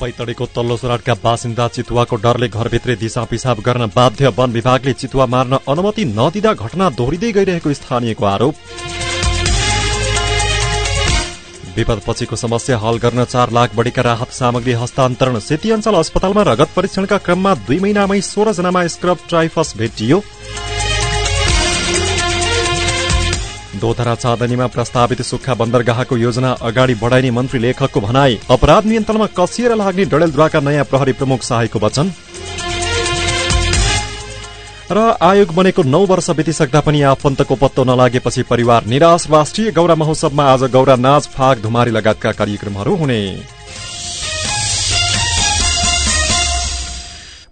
बैतडीको तल्लो सोराटका बासिन्दा चितुवाको डरले घरभित्रै दिशा पिसाब गर्न बाध्य वन विभागले चितुवा मार्न अनुमति नदिँदा घटना दोहोरिँदै गइरहेको स्थानीयको आरोप। विपदपछिको समस्या हल गर्न चार लाख बढीका राहत सामग्री हस्तान्तरण सेती अञ्चल अस्पतालमा रगत परीक्षणका क्रममा दुई महिनामै सोह्र जनामा स्क्रब ट्राइफस भेटियो। दोधरा चाँदनीमा प्रस्तावित सुक्खा बन्दरगाहको योजना अगाडि बढाइने मन्त्री लेखकको भनाई अपराध नियन्त्रणमा कसिएर लाग्ने डडेलद्वाका नयाँ प्रहरी प्रमुख शाहीको वचन। र आयोग बनेको नौ वर्ष बितिसक्दा पनि आफन्तको पत्तो नलागेपछि परिवार निराश राष्ट्रिय गौरा महोत्सवमा आज गौरा नाच फाग धुमारी लगायतका कार्यक्रमहरू हुने।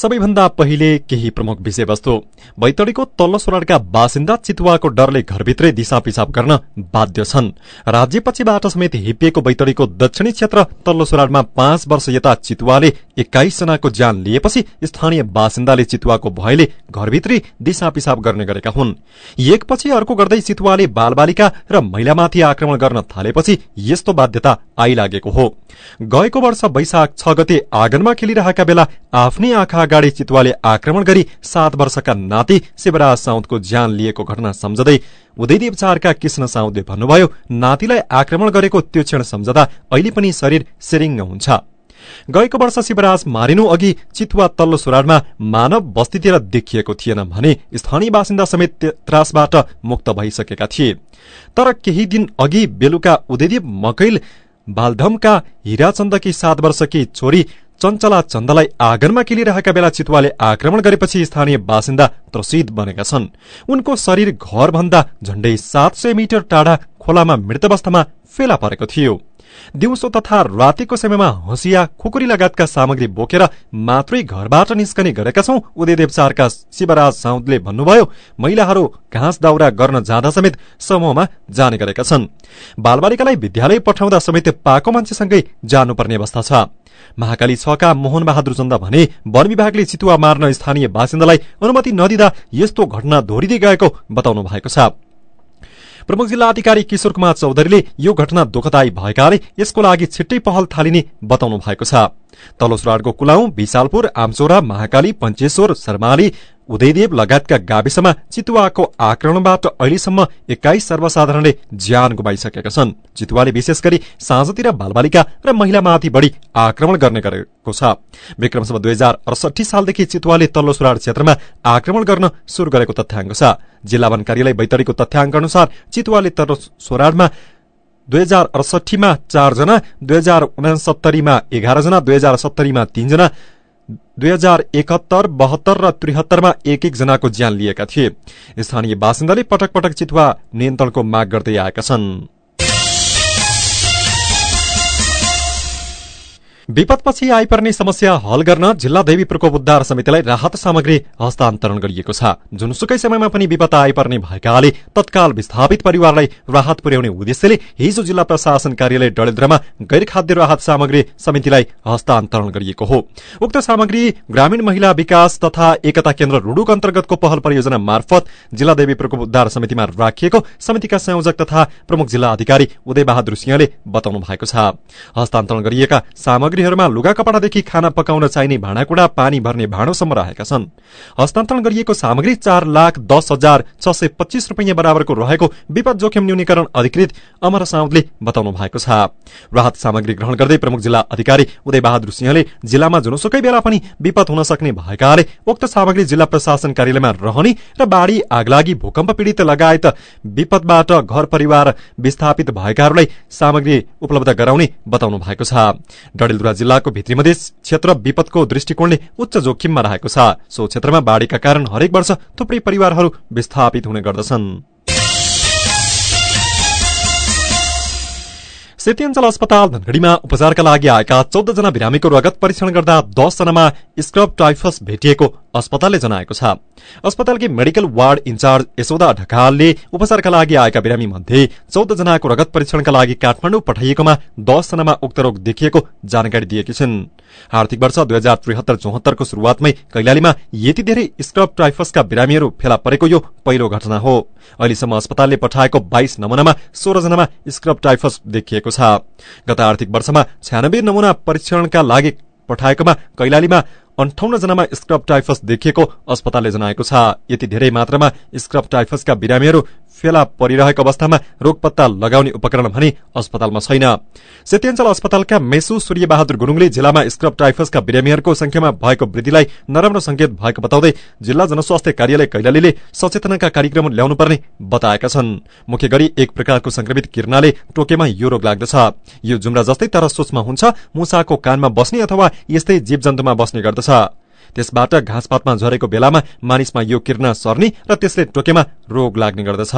सबैभन्दा पहिले केही प्रमुख विषयवस्तु। बैतडीको तल्लो सोराडका बासिन्दा चितुवाको डरले घरभित्रै दिशा पिसाब गर्न बाध्य छन्। राज्यपछिबाट समेत हिपिएको बैतडीको दक्षिणी क्षेत्र तल्लो सोराडमा पाँच वर्ष यता चितुवाले एक्काइस जनाको ज्यान लिएपछि स्थानीय बासिन्दाले चितुवाको भयले घरभित्रै दिशा पिसाब गर्ने गरेका हुन्। एकपछि अर्को गर्दै चितुवाले बालबालिका र महिलामाथि आक्रमण गर्न थालेपछि यस्तो बाध्यता आइलागेको हो। गएको वर्ष वैशाख छ गते आँगनमा खेलिरहेका बेला आफ्नै आँखा अगाडि चितुवाले आक्रमण गरी सात वर्षका नाति शिवराज साउदको ज्यान लिएको घटना सम्झँदै उदयदेव चारका कृष्ण साउदले भन्नुभयो नातिलाई आक्रमण गरेको त्यो क्षण सम्झदा अहिले पनि शरीर सेरिङ्ग हुन्छ। गएको वर्ष शिवराज मारिनु अघि चितुवा तल्लो सुराडमा मानव बस्तीतिर देखिएको थिएन भने स्थानीय बासिन्दा समेत त्रासबाट मुक्त भइसकेका थिए। तर केही दिन अघि बेलुका उदयदेव मकैल बालधमका हिराचन्दकी सात वर्षकी छोरी चञ्चला चन्दलाई आँगनमा खेलिरहेका बेला चितुवाले आक्रमण गरेपछि स्थानीय बासिन्दा त्रसित बनेका छन्। उनको शरीर घरभन्दा झण्डै सात सय मिटर टाढा खोलामा मृत अवस्थामा फेला परेको थियो। दिउँसो तथा रातिको समयमा हँसिया खुकुरी लगायतका सामग्री बोकेर मात्रै घरबाट निस्कने गरेका छौं उदयदेव चारका शिवराज साउदले भन्नुभयो महिलाहरू घाँस दाउरा गर्न जाँदा समेत समूहमा जाने गरेका छन्। बालबालिकालाई विद्यालय पठाउँदा समेत पाको मान्छेसँगै जानुपर्ने अवस्था छ। महाकाली छका मोहन बहादुर चन्द भने वन विभागले चितुवा मार्न स्थानीय बासिन्दालाई अनुमति नदिँदा यस्तो घटना दोहोरिँदै गएको बताउनु भएको छ। प्रमुख जिल्ला अधिकारी किशोर कुमार चौधरीले यो घटना दुखदायी भएकाले यसको लागि छिट्टै पहल थालिने बताउनु भएको छ। सुराडको कुलाउ विशालपुर आमचोरा महाकाली पञ्चेश्वर शर्माली उदयदेव लगायतका गाविसमा चितुवाको आक्रमणबाट अहिलेसम्म एक्काइस सर्वसाधारणले ज्यान गुमाइसकेका छन्। चितुवाले विशेष गरी साँझतिर बालबालिका र महिलामाथि बढ़ी आक्रमण गर्ने गरेको छ। विक्रमसम्म दुई हजार अडसठी सालदेखि चितुवाले तल्लो सुराड क्षेत्रमा आक्रमण गर्न शुरू गरेको तथ्याङ्क छ। जिल्ला वन कार्यालय बैतडीको तथ्याङ्क अनुसार चितुवाले तल्लो सोराडमा दुई हजार अडसठीमा चारजना दुई हजार उनासत्तरीमा एघारजना दुई हजार सत्तरीमा तीनजना दुई हजार एकहत्तर बहत्तर र त्रिहत्तरमा एक एकजनाको ज्यान लिएका थिए। स्थानीय बासिन्दाले पटक पटक चितुवा नियन्त्रणको माग गर्दै आएका छन्। विपदपछि आइपर्ने समस्या हल गर्न जिल्ला दैवी प्रकोप उद्धार समितिलाई राहत सामग्री हस्तान्तरण गरिएको छ। जुनसुकै समयमा पनि विपद आइपर्ने भएकाले तत्काल विस्थापित परिवारलाई राहत पुर्याउने उद्देश्यले हिजो जिल्ला प्रशासन कार्यालय डडेलद्रामा गैर खाद्य राहत सामग्री समितिलाई हस्तान्तरण गरिएको हो। उक्त सामग्री ग्रामीण महिला विकास तथा एकता केन्द्र रुडुक अन्तर्गतको पहल परियोजना मार्फत जिल्ला देवी प्रकोप उद्धार समितिमा राखिएको समितिका संयोजक तथा प्रमुख जिल्ला अधिकारी उदय बहादुर सिंहले बताउनु भएको छ। हस्तान्तरण गरिएका सामग्री सामग्रीहरूमा लुगा कपडादेखि खाना पकाउन चाहिने भाँडाकुँडा पानी भर्ने भाँडोसम्म रहेका छन्। हस्तान्तरण गरिएको सामग्री चार लाख दस हजार छ सय पच्चीस रुपियाँ बराबरको रहेको विपद जोखिम न्यूनीकरण अधिकृत अमर साउदले बताउनु भएको छ। राहत सामग्री ग्रहण गर्दै प्रमुख जिल्ला अधिकारी उदय बहादुर सिंहले जिल्लामा जुनसुकै बेला पनि विपद हुन सक्ने भएकाले उक्त सामग्री जिल्ला प्रशासन कार्यालयमा रहने र बाढ़ी आगलागी भूकम्प पीड़ित लगायत विपदबाट घर परिवार विस्थापित भएकाहरूलाई सामग्री उपलब्ध गराउने बताउनु भएको छ। जिल्लाको भित्री मधेस क्षेत्र विपदको दृष्टिकोणले उच्च जोखिममा रहेको छ। सो क्षेत्रमा बाढ़ीका कारण हरेक वर्ष थुप्रै परिवारहरू विस्थापित हुने गर्दछन्। सेती अञ्चल अस्पताल धनगढ़ीमा उपचारका लागि आएका चौधजना बिरामीको रगत परीक्षण गर्दा दसजनामा स्क्रब टाइफस भेटिएको अस्पतालले जनाएको छ अस्पतालकी medical ward in charge Yashoda ढकालले उपचारका लागि आएका बिरामी मध्ये चौध जनाको रगत परीक्षणका लागि काठमाडौँ पठाइएकोमा दसजनामा उक्त रोग देखिएको जानकारी दिएकी छिन् आर्थिक वर्ष दुई हजार त्रिहत्तर चौहत्तरको शुरूआतमै कैलालीमा यति धेरै स्क्रब टाइफसका बिरामीहरू फेला परेको यो पहिलो घटना हो अहिलेसम्म अस्पतालले पठाएको बाइस नमूनामा सोह्रजनामा स्क्रब टाइफस देखिएको छ। गत आर्थिक वर्षमा छ्यानब्बे नमूना परीक्षणका लागि पठाएकोमा कैलालीमा अन्ठाउन्न जनामा स्क्रब टाइफस देखिएको अस्पतालले जनाएको छ। यति धेरै मात्रामा स्क्रब टाइफसका बिरामीहरू फेला परिरहेको अवस्थामा रोग पत्ता लगाउने उपकरण भने अस्पतालमा छैन। सेत्याञ्चल अस्पतालका मेसु सूर्य बहादुर गुरूङले जिल्लामा स्क्रब टाइफसका बिरामीहरूको संख्यामा भएको वृद्धिलाई नराम्रो संकेत भएको बताउँदै जिल्ला जनस्वास्थ्य कार्यालय कैलालीले सचेतनाका कार्यक्रम ल्याउनु पर्ने बताएका छन्। मुख्य गरी एक प्रकारको संक्रमित किर्नाले टोकेमा यो रोग लाग्दछ। यो जुम्रा जस्तै तर सूक्ष्म हुन्छ मुसाको कानमा बस्ने अथवा यस्तै जीव जन्तुमा बस्ने गर्दछ। त्यसबाट घाँसपातमा झरेको बेलामा मानिसमा यो किर्ण सर्ने र त्यसले टोकेमा रोग लाग्ने गर्दछ।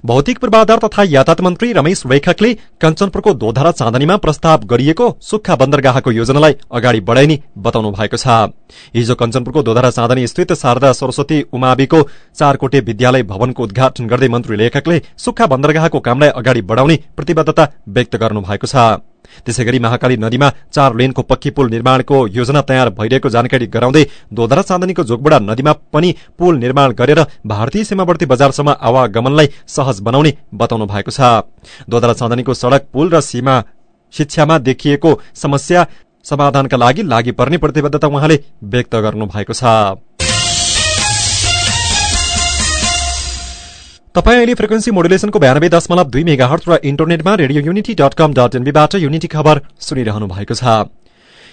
भौतिक पूर्वाधार तथा यातायात मन्त्री रमेश वैखकले कञ्चनपुरको दोधारा चाँदनीमा प्रस्ताव गरिएको सुक्खा बन्दरगाहको योजनालाई अगाडि बढाइने बताउनु भएको छ। हिजो कञ्चनपुरको दोधारा चाँदनी स्थित शारदा सरस्वती उमाविको चारकोटे विद्यालय भवनको उद्घाटन गर्दै मन्त्री लेखकले सुक्खा बन्दरगाहको कामलाई अगाडि बढाउने प्रतिबद्धता व्यक्त गर्नु भएको छ। त्यसै गरी महाकाली नदीमा चार लेनको पक्की पुल निर्माणको योजना तयार भइरहेको जानकारी गराउँदै दोधरा चाँदनीको जोगबुडा नदीमा पनि पुल निर्माण गरेर भारतीय सीमावर्ती बजारसम्म आवागमनलाई सहज बनाउने बताउनु भएको छ। दोधरा चाँदनीको सड़क पुल र सीमा शिक्षामा देखिएको समस्या समाधानका लागि लागि पर्ने प्रतिबद्धता उहाँले व्यक्त गर्नु भएको छ। तपाईँ अहिले फ्रिक्वेन्सी मोडुलेसनको बयानब्बे दशमलव दुई मेगा हर्ट र इन्टरनेटमा radio unity dot com dot एनबीबाट unity खबर सुनिरहनु भएको छ।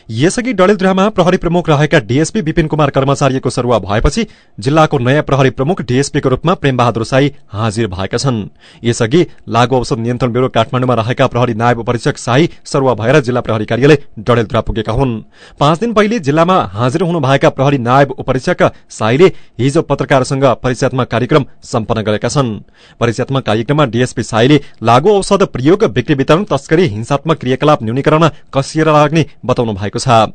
यसअघि डडेलधुरामा प्रहरी प्रमुख रहेका डीएसपी विपिन कुमार कर्मचारीको सरुवा भएपछि जिल्लाको नयाँ प्रहरी प्रमुख डीएसपीको रूपमा प्रेमबहादुर साई हाजिर भएका छन्। यसअघि लागू औषध नियन्त्रण ब्यूरो काठमाडौँमा रहेका प्रहरी नायब परीक्षक साई सरुवा भएर जिल्ला प्रहरी कार्यालय डडेलधुरा पुगेका हुन्। पाँच दिन पहिले जिल्लामा हाजिर हुनुभएका प्रहरी नायब उपरीक्षक साईले हिजो पत्रकारसँग परिचयात्मक कार्यक्रम सम्पन्न गरेका छन्। परिचयात्मक कार्यक्रममा डीएसपी साईले लागू औषध प्रयोग बिक्री वितरण तस्करी हिंसात्मक क्रियाकलाप न्यूनीकरण कसिएर लाग्ने बताउनु भएको छ।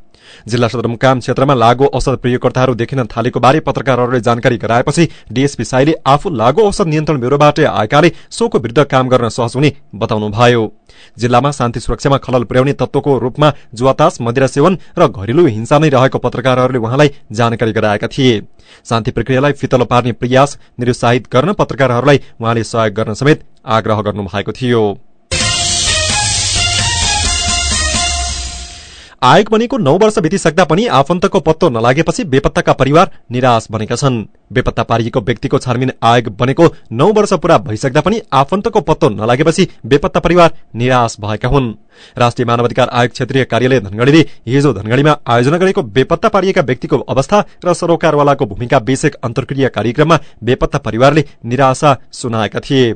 जिल्ला सदरमुकाम क्षेत्रमा लागू औषध प्रयोगकर्ताहरू देखिन थालेको बारे पत्रकारहरूले जानकारी गराएपछि डीएसपी साईले आफू लागू औषध नियन्त्रण ब्यूरोबाट आएकाले सोको विरूद्ध काम गर्न सहज हुने बताउनुभयो। जिल्लामा शान्ति सुरक्षामा खलल पुर्याउने तत्वको रूपमा जुवातास मदिरा सेवन र घरेलु हिंसा नै रहेको पत्रकारहरूले उहाँलाई जानकारी गराएका थिए। शान्ति प्रक्रियालाई फितलो पार्ने प्रयास निरुत्साहित गर्न पत्रकारहरूलाई उहाँले सहयोग गर्न समेत आग्रह गर्नु भएको थियो। आयोग बनेको नौ वर्ष बितिसक्दा पनि आफन्तको पत्तो नलागेपछि बेपत्ताका परिवार निराश बनेका छन्। बेपत्ता पारिएको व्यक्तिको छानबिन आयोग बनेको नौ वर्ष पूरा भइसक्दा पनि आफन्तको पत्तो नलागेपछि बेपत्ता परिवार निराश भएका हुन्। राष्ट्रिय मानवाधिकार आयोग क्षेत्रीय कार्यालय धनगढ़ीले हिजो धनगढ़ीमा आयोजना गरेको बेपत्ता पारिएका व्यक्तिको अवस्था र सरोकारवालाको भूमिका विषयक अन्तर्क्रिया कार्यक्रममा बेपत्ता परिवारले निराशा सुनाएका थिए।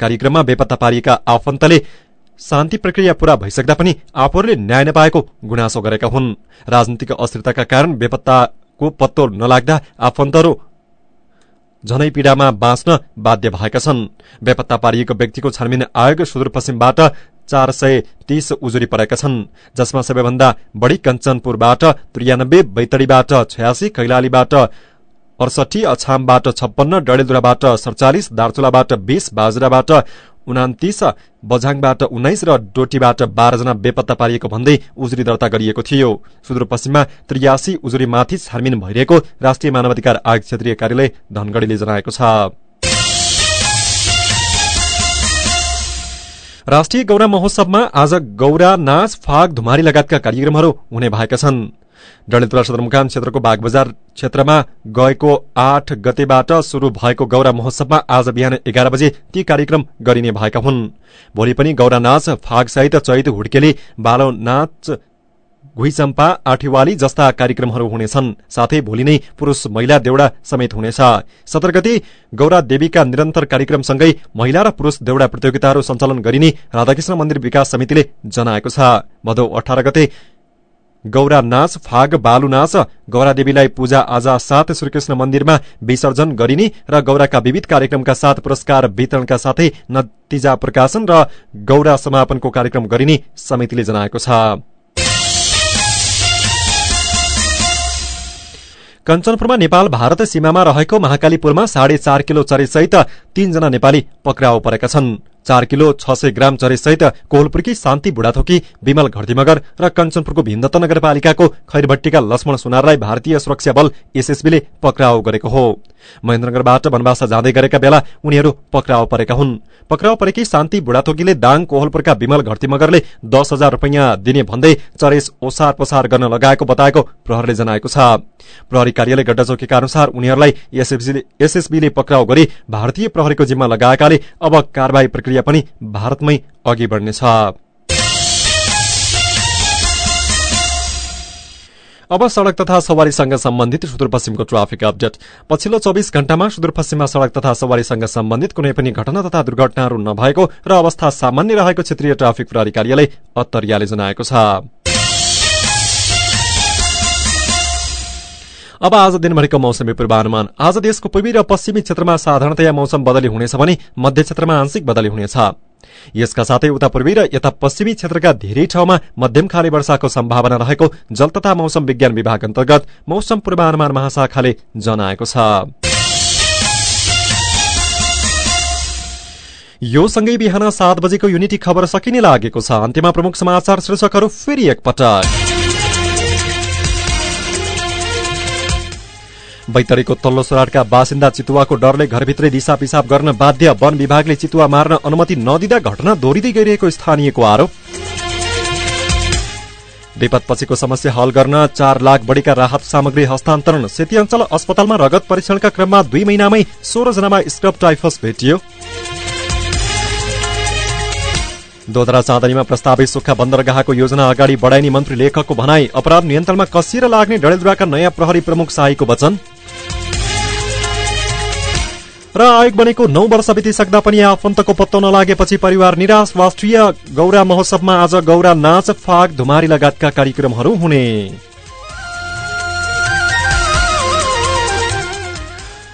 कार्यक्रममा बेपत्ता पारिएका आफन्तले शान्ति प्रक्रिया पूरा भइसक्दा पनि आफूहरूले न्याय नपाएको गुनासो गरेका हुन्। राजनीतिक अस्थिरताका कारण बेपत्ताको पत्तो नलाग्दा आफन्तहरू झनै पीड़ामा बाँच्न बाध्य भएका छन्। बेपत्ता पारिएको व्यक्तिको छानबिन आयोग सुदूरपश्चिमबाट चार सय तीस उजुरी परेका छन् जसमा सबैभन्दा बढ़ी कञ्चनपुरबाट त्रियानब्बे बैतडीबाट छयासी कैलालीबाट अडसठी अछामबाट छप्पन्न डडेलधुराबाट सडचालिस दार्चुलाबाट बीस बाजुराबाट उनातिस बझाङबाट उन्नाइस र डोटीबाट बाह्रजना बेपत्ता पारिएको भन्दै उजुरी दर्ता गरिएको थियो। सुदूरपश्चिममा त्रियासी उजुरीमाथि छानबिन भइरहेको राष्ट्रिय मानवाधिकार आयोग क्षेत्रीय कार्यालय धनगढ़ीले जनाएको छ। राष्ट्रिय गौरा महोत्सवमा आज गौरा नाच फाग धुमारी लगायतका कार्यक्रमहरू हुने भएका छन्। डडेलधुरा सदरमुकाम क्षेत्रको बागबजार क्षेत्रमा गएको आठ गतेबाट शुरू भएको गौरा महोत्सवमा आज बिहान एघार बजे ती कार्यक्रम गरिने भएका हुन्। भोलि पनि गौरा नाच फागसहित चैत हुड्केले बालो नाच घुइचम्पा आठीवाली जस्ता कार्यक्रमहरू हुनेछन्। साथै भोलि नै पुरूष महिला देउडा समेत हुनेछ। सत्र गते गौरा देवीका निरन्तर कार्यक्रमसँगै महिला र पुरूष देउडा प्रतियोगिताहरू सञ्चालन गरिने राधाकृष्ण मन्दिर विकास समितिले जनाएको छ। भदौ अठार गते गौरा नाच फाग बालु नाच गौरादेवीलाई पूजा आज साथ श्रीकृष्ण मन्दिरमा विसर्जन गरिने र गौराका विविध कार्यक्रमका साथ पुरस्कार वितरणका साथै नतिजा प्रकाशन र गौरा समापनको कार्यक्रम गरिने समितिले जनाएको छ। कञ्चनपुरमा नेपाल भारत सीमामा रहेको महाकालीपुरमा साढे चार किलो चरेसहित तीनजना नेपाली पक्राउ परेका छन्। चार किलो छ सय ग्राम चरेसहित कोहलपुरकी शान्ति बुढाथोकी विमल घरतीमगर र कञ्चनपुरको भिन्दत्त नगरपालिकाको खैरभट्टीका लक्ष्मण सुनारलाई भारतीय सुरक्षा बल एसएसबीले पक्राउ गरेको हो। महेन्द्रनगरबाट वनवास जाँदै गरेका बेला उनीहरू पक्राउ परेका हुन्। पक्राउ परेकी शान्ति बुढाथोकीले दाङ कोहलपुरका विमल घरतीमगरले दस हजार रुपियाँ दिने भन्दै चरेस ओसार पसार गर्न लगाएको बताएको प्रहरले जनाएको छ। प्रहरी कार्यालय गड्डाचौकीका अनुसार उनीहरूलाई एसएसबीले पक्राउ गरी भारतीय प्रहरीको जिम्मा लगाएकाले अब कार्यवाही प्रक्रिया पनि भारतमै अघि बढ्नेछ। अब सड़क तथा सवारीसँग सम्बन्धित सुदूरपश्चिमको ट्राफिक अपडेट। पछिल्लो चौबिस घण्टामा सुदूरपश्चिममा सड़क तथा सवारीसँग सम्बन्धित कुनै पनि घटना तथा दुर्घटनाहरू नभएको र अवस्था सामान्य रहेको क्षेत्रीय ट्राफिक प्रहरी कार्यालय अत्तरियाले जनाएको छ। अब आज दिनभरिको मौसमी पूर्वानुमान। आज देशको पूर्वी र पश्चिमी क्षेत्रमा साधारणतया मौसम बदली हुनेछ भने मध्य क्षेत्रमा आंशिक बदली हुनेछ। यसका साथै उता पूर्वी र यता पश्चिमी क्षेत्रका धेरै ठाउँमा मध्यम खाले वर्षाको सम्भावना रहेको जल तथा मौसम विज्ञान विभाग अन्तर्गत मौसम पूर्वानुमान महाशाखाले जनाएको छ। यो सँगै बिहान सात बजेको युनिटी खबर सकिने लागेको छ। अन्त्यमा प्रमुख समाचार शीर्षकहरू फेरि एकपटक। बैतडीको तल्लो सोराटका बासिन्दा चितुवाको डरले घरभित्रै दिशा पिसाब गर्न बाध्य वन विभागले चितुवा मार्न अनुमति नदिँदा घटना दोहोरिँदै गइरहेको स्थानीयको आरोप। विपदपछिको समस्या हल गर्न चार लाख बढीका राहत सामग्री हस्तान्तरण। सेती अञ्चल अस्पतालमा रगत परीक्षणका क्रममा दुई महिनामै सोह्र जनामा स्क्रब टाइफस भेटियो। दोधरा चाँदनीमा प्रस्तावित सुक्खा बन्दरगाहको योजना अगाडि बढाइने मन्त्री लेखकको भनाई अपराध नियन्त्रणमा कसिएर लाग्ने डडेलधुराका नयाँ प्रहरी प्रमुख शाहीको वचन। र आयोग बनेको नौ वर्ष बितिसक्दा पनि आफन्तको पत्तो नलागेपछि परिवार निराश राष्ट्रिय गौरा महोत्सवमा आज गौरा नाच फाग धुमारी लगायतका कार्यक्रमहरू हुने।